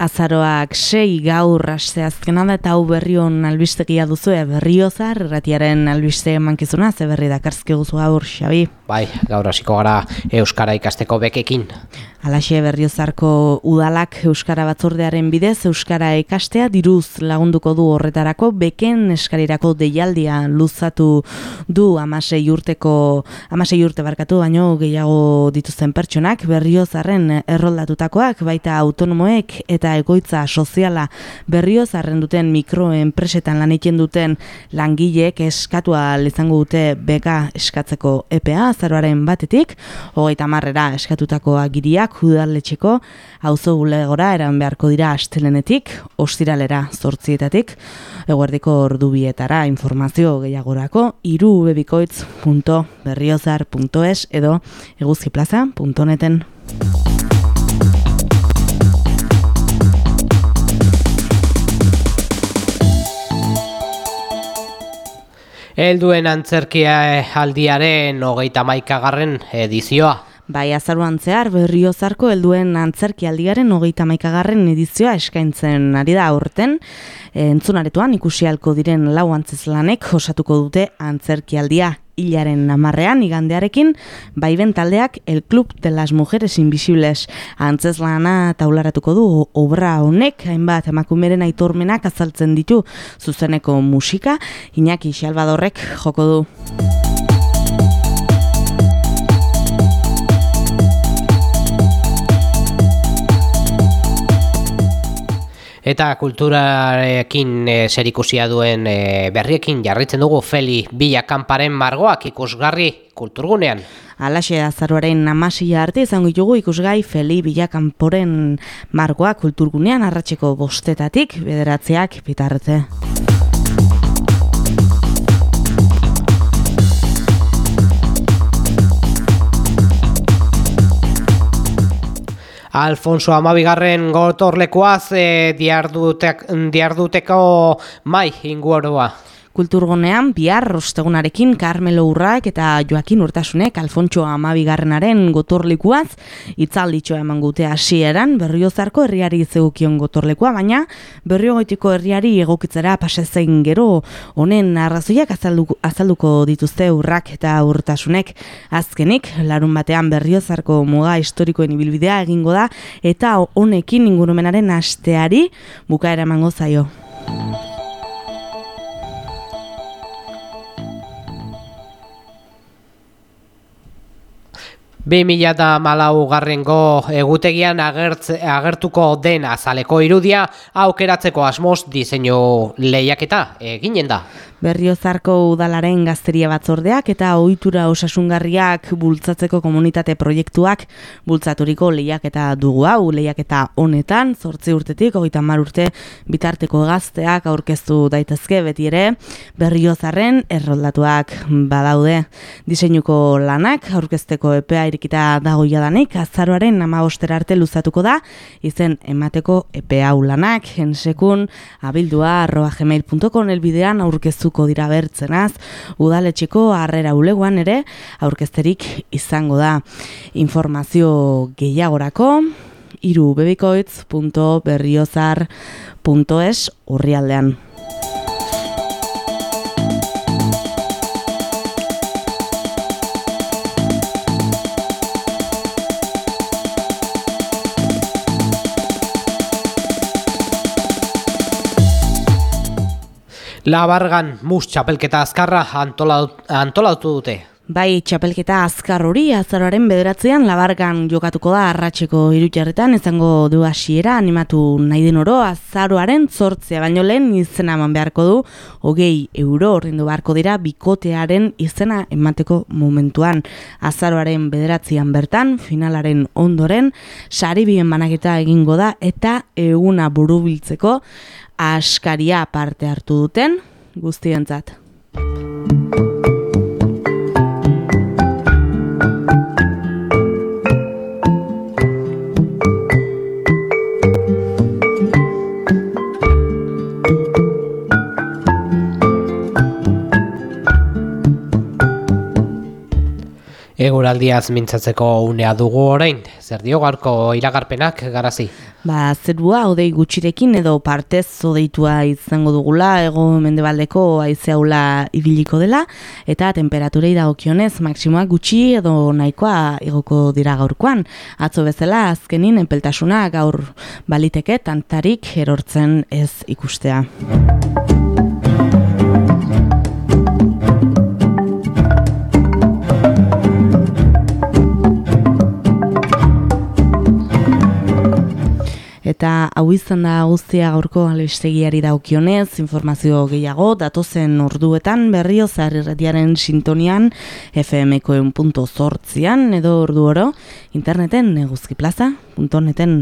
azaroak sei gaur aste azkena da eta hau berri hon albistegia duzu e, berriozar, erratiaren albiste mankizuna, ze berri dakarzke guzu gaur, Xabi? Bai, gaur hasiko gara Euskara ikasteko bekekin. Alaxe berriozarko udalak Euskara batzordearen bidez Euskara ikastea diruz lagunduko du horretarako beken eskarirako deialdia luzatu du amasei urteko amasei urte barkatu baino gehiago dituzten pertsonak berriozarren erroldatutakoak baita autonomoek eta egoitza soziala. Berriozarren duten mikroenpresetan lan egiten duten langileek eskatua izango dute beka eskatzeko EPA azaroaren batetik hogeita marrera eskatutako agiriak Udalak udaletxeko auzo bulegora eran beharko dira astelenetik, ostiralera zortzietatik, eguerdiko ordubietara informazio gehiagorako irubebikoitz.berriozar.es edo eguzkiplaza.neten. Helduen antzerkia aldiaren hogeita maikagarren edizioa. Bai, azaruan zehar, berriozarko helduen antzerki aldiaren hogeita maikagarren edizioa eskaintzen ari da aurten. E, entzunaretuan ikusi halko diren lau antzeslanek osatuko dute antzerki aldia hilaren amarrean igandearekin, baiben taldeak El Club de las Mujeres Invisibles antzeslana taularatuko du obra honek, hainbat emakumeren aitormenak azaltzen ditu zuzeneko musika, Iñaki Xalbadorrek joko du. Eta kulturarekin e, zerikusia duen e, berriekin jarritzen dugu Feli Bila Kamparen margoak ikusgarri kulturgunean. Alaxe azaruaren namasia arte izango ditugu ikusgai Feli Bila Kamporen margoak kulturgunean arratseko bostetatik bederatzeak bitartze. Alfonso Amabigarren gotorlekuaz e, diarduteko mai inguoroa. Kulturgonean, bihar rostegunarekin Carmelo Urrak eta Joakin Urtasunek Alfontxo Amabigarrenaren gotorlikuaz itzalditxoa eman gute hasieran berriozarko herriari zegukion gotorlekua, baina berriogoitiko herriari egokitzera pasezein gero honen arrazoiak azalduko, azalduko dituzte Urrak eta Urtasunek. Azkenik, larun batean berriozarko muga historikoen ibilbidea egingo da eta honekin ingurumenaren asteari bukaera emango zaio. Bi mila da malau garrengo egutegian agertuko den azaleko irudia aukeratzeko asmoz diseinu lehiaketa eginen da. Berriozarko udalaren gazteria batzordeak eta ohitura osasungarriak bultzatzeko komunitate proiektuak bultzaturiko lehiaketa dugu hau. Lehiaketa honetan, zortzi urtetik, hogeita mar urte bitarteko gazteak aurkeztu daitezke beti ere. Berriozarren erroldatuak badaude. Diseinuko lanak aurkezteko epea irikita dago jadanik, azaroaren amabostera arte luzatuko da, izen emateko epe hau lanak, ensekun, abildua, arroa gmail.com elbidean aurkeztuko dira bertzenaz, udaletxiko harrera uleguan ere, aurkezterik izango da informazio gehiagorako, irubebikoitz.berriozar.es urrialdean. Labargan mus txapelketa azkarra antolatu dute. Bai, txapelketa azkar hori azararen bederatzean labargan jokatuko da arratseko irutxarretan izango du hasiera animatu nahi den oro azaroaren zortzea baino lehen izena eman beharko du hogei euro horrendu beharko dira bikotearen izena emateko momentuan azaroaren bederatzean bertan finalaren ondoren sari bien banaketa egingo da eta eguna burubiltzeko askaria parte hartu duten guztientzat. Eguraldiaz mintzatzeko unea dugu orain. Zer dio garko iragarpenak garazi? Ba, zerua odei gutxirekin edo partez odeitua izango dugula, ego mendebaldeko aizeaula ibiliko dela, eta temperaturei dagokionez maksimoak gutxi edo nahikoa igoko dira gaurkoan. Atzo bezala azkenin enpeltasuna gaur baliteke tantarik erortzen ez ikustea. Eta hau izan da guztia gaurko albistegiari daukionez, informazio gehiago, datozen orduetan berrio zarrerretiaren sintonian FMko punto edo ordu oro, interneten eguzkiplaza.neten.